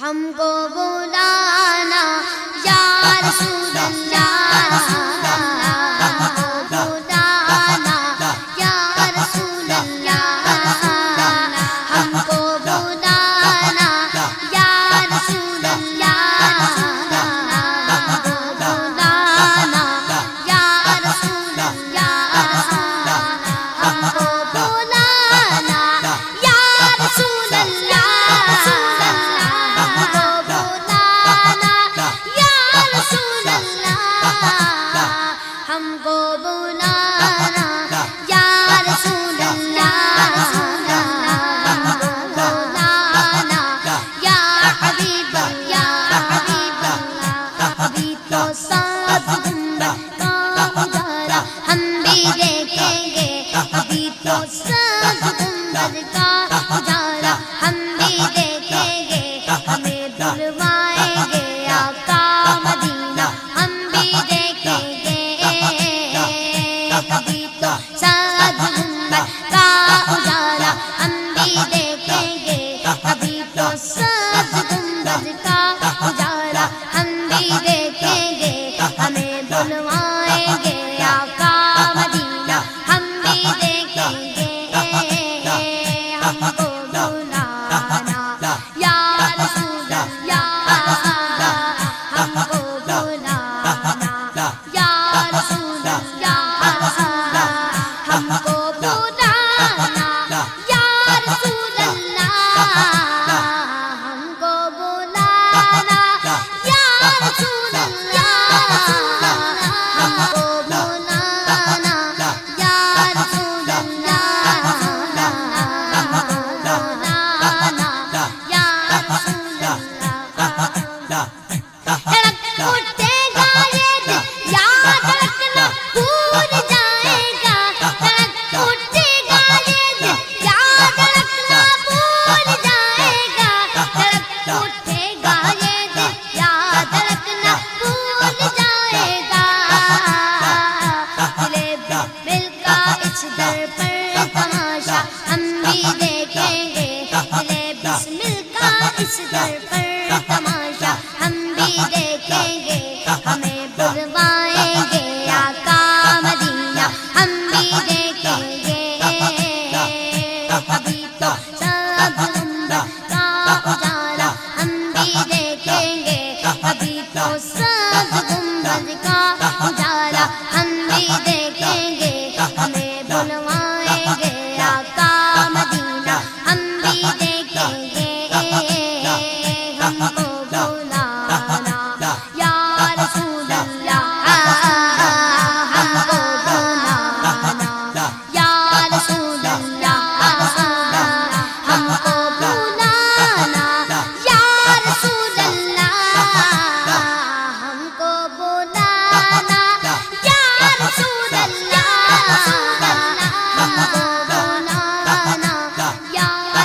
ہم کو وہ ساتھ Oh,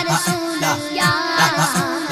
رسول اللہ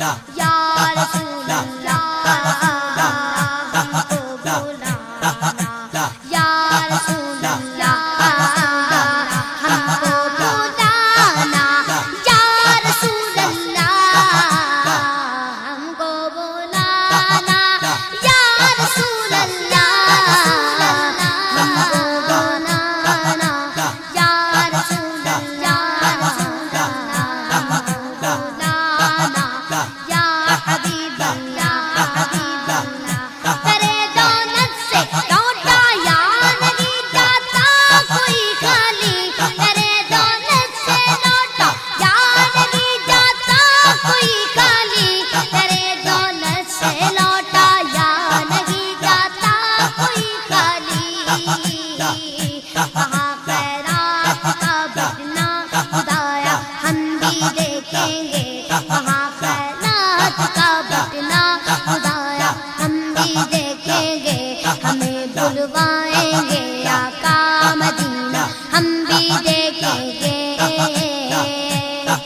اللہ یا رسول اللہ دیکھیں گے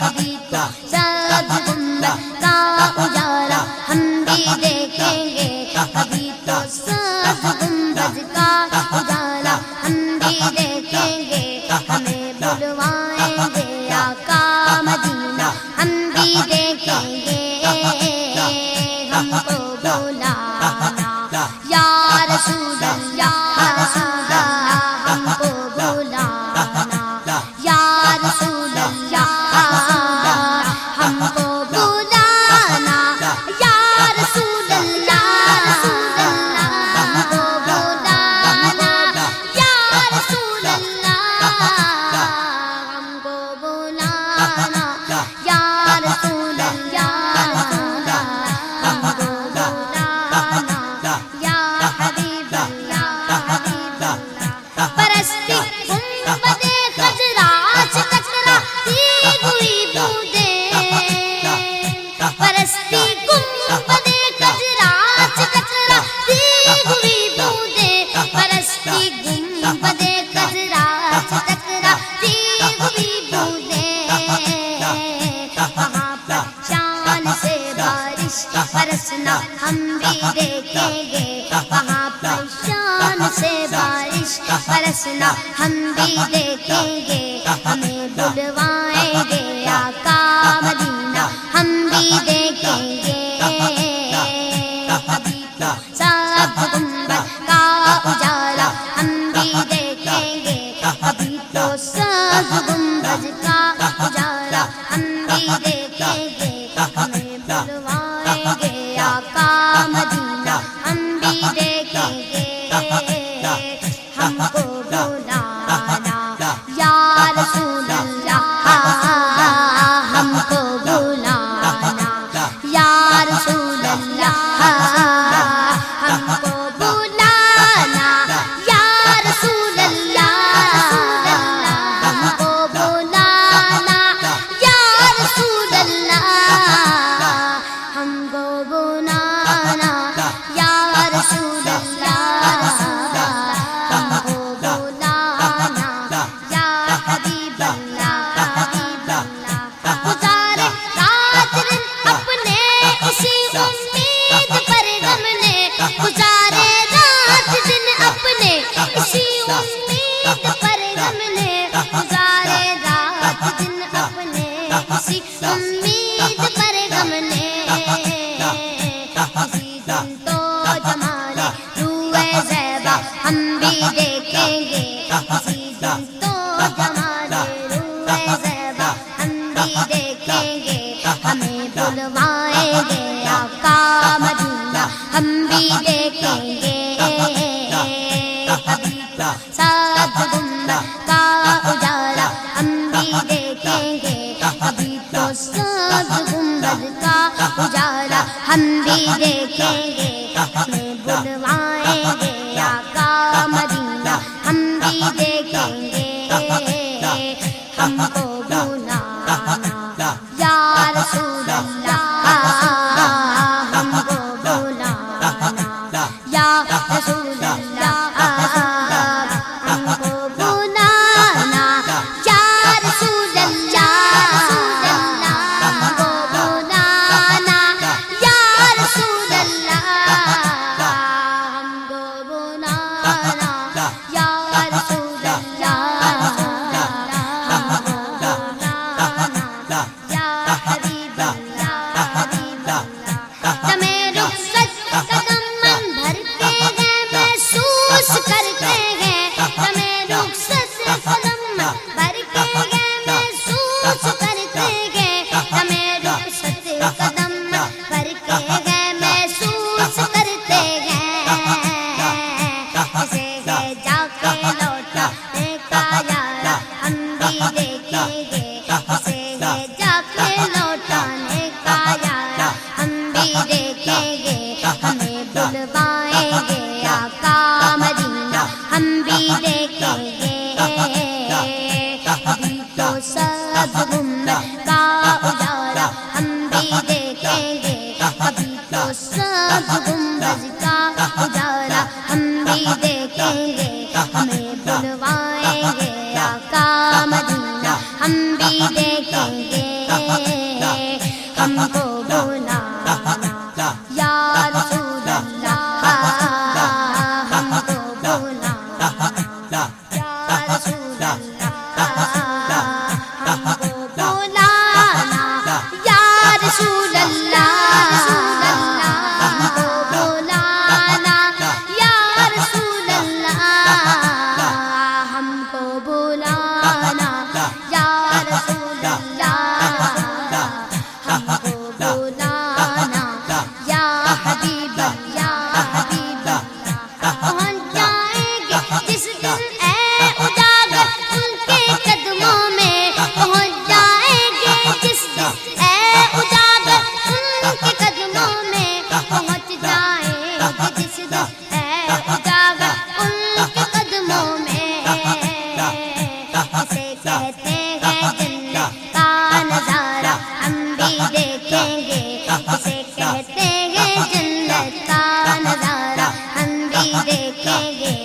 کبھی تو سب گنبد کا اجالا ہم بھی دیکھیں گے کبھی تو سب گنبد کا اجالا ہم بھی دیکھیں گے ہمیں بلوائیں گے آقا مدینہ ہم بھی دیکھیں گے ہم کو بلانا یا رسول اللہ ہوئی بودیں پرستی گنبد دی ہوئی وہاں پر شان سے بارش برسنا ہم بھی دیکھیں گے۔ وہاں پر شان سے بارش برسنا ہم بھی دیکھیں ہم کو بلوائیں گے آقا مدینہ ہم بھی دیکھیں گے کبھی تو گنبد کا اجالا ہم بھی دیکھیں گے کبھی تو سب گنبد کا اجالا ہم بھی دیکھیں گے ہمیں بلوائیں گے آقا مدینہ ہم بھی دیکھیں گے ہم کو رخصت قدم من بھرتے محسوس کرتے ہیں تمہیں قدم محسوس کرتے جا کے لوٹا ہم بھی دیکھیں گے اسے جا کے ہم بھی دیکھیں گے ہمیں بلوائیں مدینہ دیکھیں گے۔